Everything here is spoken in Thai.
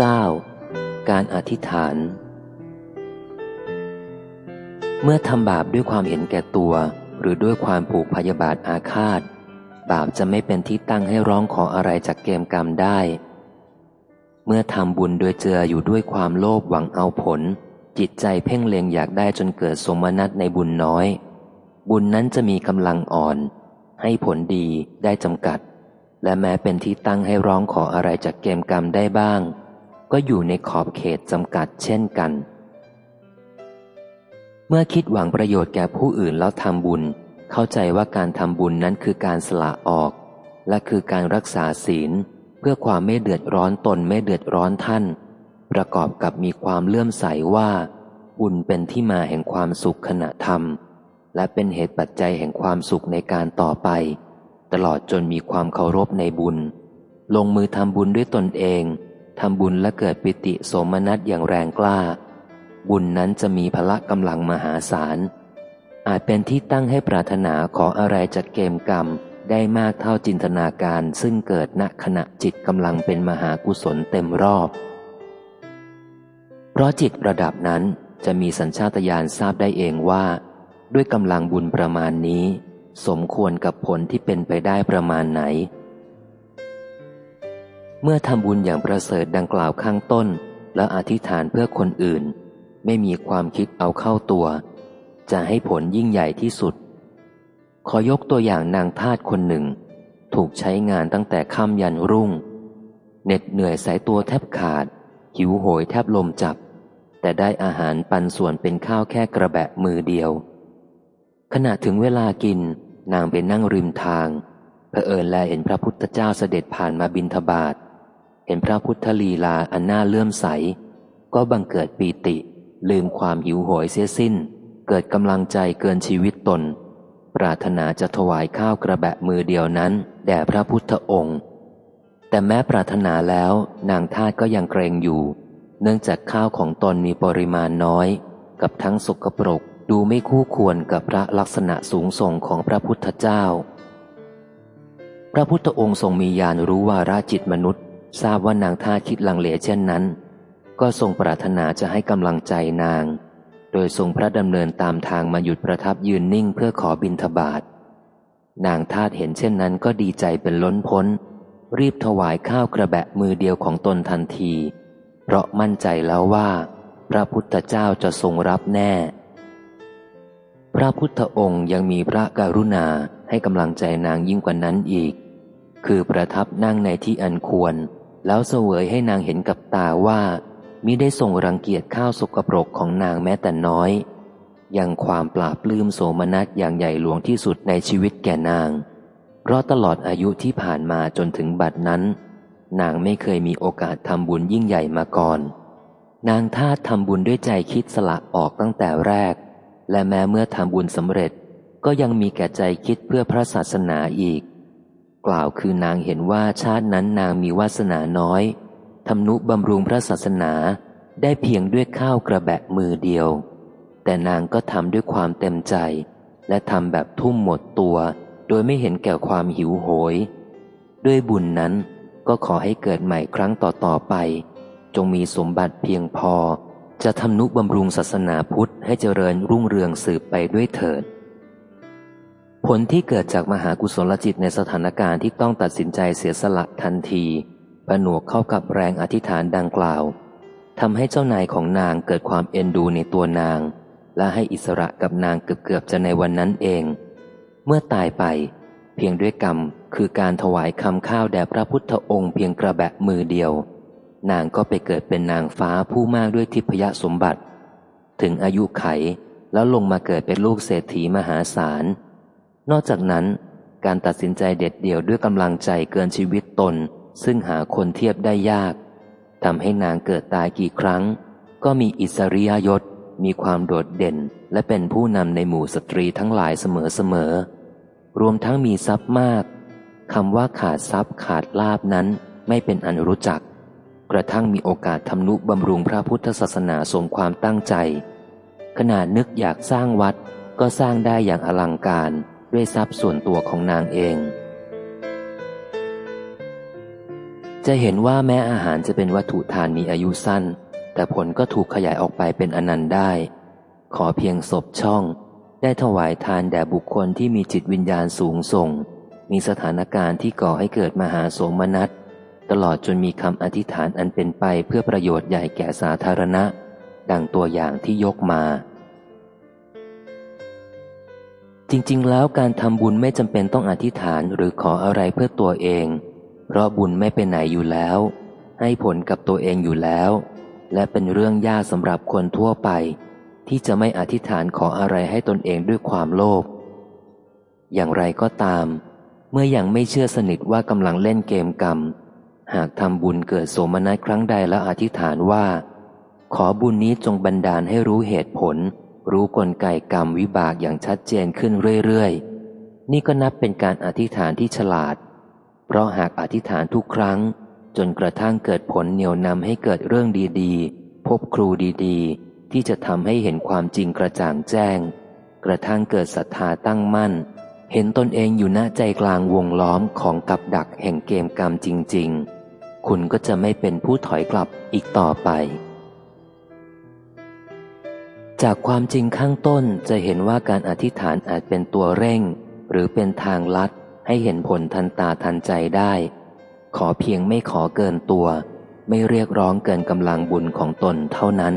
9. การอธิษฐาน เมื่อทำบาปด้วยความเห็นแก่ตัว หรือด้วยความผูกพยาบาทอาฆาต บาปจะไม่เป็นที่ตั้งให้ร้องขออะไรจากเกมกรรมได้ เมื่อทำบุญโดยเจืออยู่ด้วยความโลภหวังเอาผล จิตใจเพ่งเล็งอยากได้จนเกิดสมนัตในบุญน้อย บุญนั้นจะมีกำลังอ่อน ให้ผลดีได้จำกัดและแม้เป็นที่ตั้งให้ร้องขออะไรจากเกมกรรมได้บ้าง ก็อยู่ในขอบเขตจำกัดเช่นกัน เมื่อคิดหวังประโยชน์แก่ผู้อื่นแล้วทำบุญ เข้าใจว่าการทำบุญนั้นคือการสละออก และคือการรักษาศีล เพื่อความไม่เดือดร้อนตนไม่เดือดร้อนท่าน ประกอบกับมีความเลื่อมใสว่า บุญเป็นที่มาแห่งความสุขขณะทำและเป็นเหตุปัจจัยแห่งความสุขในการต่อไป ตลอดจนมีความเคารพในบุญ ลงมือทำบุญด้วยตนเอง ทำบุญและเกิดปิติโสมนัสอย่างแรงกล้า บุญนั้นจะมีพละกำลังมหาศาล อาจเป็นที่ตั้งให้ปรารถนาขออะไรจากเกมกรรมได้มากเท่าจินตนาการซึ่งเกิดณขณะจิตกำลังเป็นมหากุศลเต็มรอบ เพราะจิตระดับนั้นจะมีสัญชาตญาณทราบได้เองว่า ด้วยกำลังบุญประมาณนี้ สมควรกับผลที่เป็นไปได้ประมาณไหน เมื่อทำบุญอย่างประเสริฐดังกล่าวข้างต้น แล้วอธิษฐานเพื่อคนอื่น ไม่มีความคิดเอาเข้าตัว จะให้ผลยิ่งใหญ่ที่สุด ขอยกตัวอย่างนางทาตคนหนึ่ง ถูกใช้งานตั้งแต่ค่ำยันรุ่ง เหน็ดเหนื่อยสายตัวแทบขาด หิวโหยแทบลมจับ แต่ได้อาหารปันส่วนเป็นข้าวแค่กระแบะมือเดียว ขณะถึงเวลากินนางไปนั่งริมทางเผอิญแลเห็นพระพุทธเจ้าเสด็จผ่านมาบินทบาท ห็นพระพุทธลีลาอันน่าเลื่อมใส ก็บังเกิดปีติ ลืมความหิวโหยเสียสิ้น เกิดกำลังใจเกินชีวิตตน ปรารถนาจะถวายข้าวกระแบะมือเดียวนั้น แด่พระพุทธองค์ แต่แม้ปรารถนาแล้วนางทาตก็ยังเกรงอยู่ เนื่องจากข้าวของตนมีปริมาณน้อย กับทั้งสกปรกดูไม่คู่ควรกับพระลักษณะสูงส่งของพระพุทธเจ้า พระพุทธองค์ทรงมีญาณรู้ว่าราจิตมนุษย์ ทราบว่านางท่าคิดลังเลเช่นนั้น ก็ทรงปรารถนาจะให้กำลังใจนาง โดยทรงพระดำเนินตามทางมาหยุดประทับยืนนิ่งเพื่อขอบินทบาทนางทาตเห็นเช่นนั้นก็ดีใจเป็นล้นพ้น รีบถวายข้าวกระแบะมือเดียวของตนทันที เพราะมั่นใจแล้วว่า พระพุทธเจ้าจะทรงรับแน่ พระพุทธองค์ยังมีพระกรุณาให้กำลังใจนางยิ่งกว่านั้นอีก คือประทับนั่งในที่อันควร แล้วเสวยให้นางเห็นกับตาว่ามิได้ทรงรังเกียจข้าวสกปรกของนางแม้แต่น้อย ยังความปราบปลื้มโสมนัสอย่างใหญ่หลวงที่สุดในชีวิตแก่นาง เพราะตลอดอายุที่ผ่านมาจนถึงบัดนั้น นางไม่เคยมีโอกาสทำบุญยิ่งใหญ่มาก่อน นางท่าทำบุญด้วยใจคิดสละออกตั้งแต่แรก และแม้เมื่อทำบุญสำเร็จก็ยังมีแก่ใจคิดเพื่อพระศาสนาอีก กล่าวคือนางเห็นว่าชาตินั้นนางมีวาสนาน้อยทำนุบำรุงพระศาสนาได้เพียงด้วยข้าวกระแบะมือเดียว แต่นางก็ทำด้วยความเต็มใจ และทำแบบทุ่มหมดตัว โดยไม่เห็นแก่ความหิวโหย ด้วยบุญนั้นก็ขอให้เกิดใหม่ครั้งต่อๆไป จงมีสมบัติเพียงพอ จะทำนุบำรุงศาสนาพุทธให้เจริญรุ่งเรืองสืบไปด้วยเถิด ผลที่เกิดจากมหากุศลจิตในสถานการณ์ที่ต้องตัดสินใจเสียสละทันทีผนวกเข้ากับแรงอธิษฐานดังกล่าวทำให้เจ้านายของนางเกิดความเอ็นดูในตัวนาง และให้อิสระกับนางเกือบๆจะในวันนั้นเอง เมื่อตายไป เพียงด้วยกรรมคือการถวายคำข้าวแด่พระพุทธองค์เพียงกระแบะมือเดียว นางก็ไปเกิดเป็นนางฟ้าผู้มากด้วยทิพยสมบัติ ถึงอายุไขแล้วลงมาเกิดเป็นลูกเศรษฐีมหาศาล นอกจากนั้น การตัดสินใจเด็ดเดี่ยวด้วยกำลังใจเกินชีวิตตน ซึ่งหาคนเทียบได้ยากทำให้นางเกิดตายกี่ครั้ง ก็มีอิสริยยศ มีความโดดเด่น และเป็นผู้นำในหมู่สตรีทั้งหลายเสมอๆรวมทั้งมีทรัพย์มากคำว่าขาดทรัพย์ขาดลาบนั้นไม่เป็นอันรู้จัก กระทั่งมีโอกาสทำนุบำรุงพระพุทธศาสนาสมความตั้งใจ ขนาดนึกอยากสร้างวัดก็สร้างได้อย่างอลังการ ด้วยทรัพย์ส่วนตัวของนางเอง จะเห็นว่าแม้อาหารจะเป็นวัตถุทานมีอายุสั้น แต่ผลก็ถูกขยายออกไปเป็นอนันต์ได้ ขอเพียงศพช่อง ได้ถวายทานแด่บุคคลที่มีจิตวิญญาณสูงส่ง มีสถานการณ์ที่ก่อให้เกิดมหาโสมนัสตลอดจนมีคำอธิษฐานอันเป็นไปเพื่อประโยชน์ใหญ่แก่สาธารณะ ดังตัวอย่างที่ยกมา จริง ๆ แล้วการทำบุญไม่จำเป็นต้องอธิษฐานหรือขออะไรเพื่อตัวเอง เพราะบุญไม่เป็นไหนอยู่แล้ว ให้ผลกับตัวเองอยู่แล้ว และเป็นเรื่องยากสำหรับคนทั่วไป ที่จะไม่อธิษฐานขออะไรให้ตนเองด้วยความโลภอย่างไรก็ตาม เมื่ออยังไม่เชื่อสนิทว่ากำลังเล่นเกมกรรม หากทำบุญเกิดโสมนัสครั้งใดแล้วอธิษฐานว่า ขอบุญนี้จงบันดาลให้รู้เหตุผล รู้กลไกกรรมวิบากอย่างชัดเจนขึ้นเรื่อยๆ นี่ก็นับเป็นการอธิษฐานที่ฉลาด เพราะหากอธิษฐานทุกครั้ง จนกระทั่งเกิดผลเหนี่ยวนำให้เกิดเรื่องดีๆ พบครูดีๆ ที่จะทำให้เห็นความจริงกระจ่างแจ้ง กระทั่งเกิดศรัทธาตั้งมั่น เห็นตนเองอยู่หน้าใจกลางวงล้อมของกับดักแห่งเกมกรรมจริง ๆ คุณก็จะไม่เป็นผู้ถอยกลับอีกต่อไป จากความจริงข้างต้นจะเห็นว่าการอธิษฐานอาจเป็นตัวเร่ง หรือเป็นทางลัดให้เห็นผลทันตาทันใจได้ ขอเพียงไม่ขอเกินตัว ไม่เรียกร้องเกินกำลังบุญของตนเท่านั้น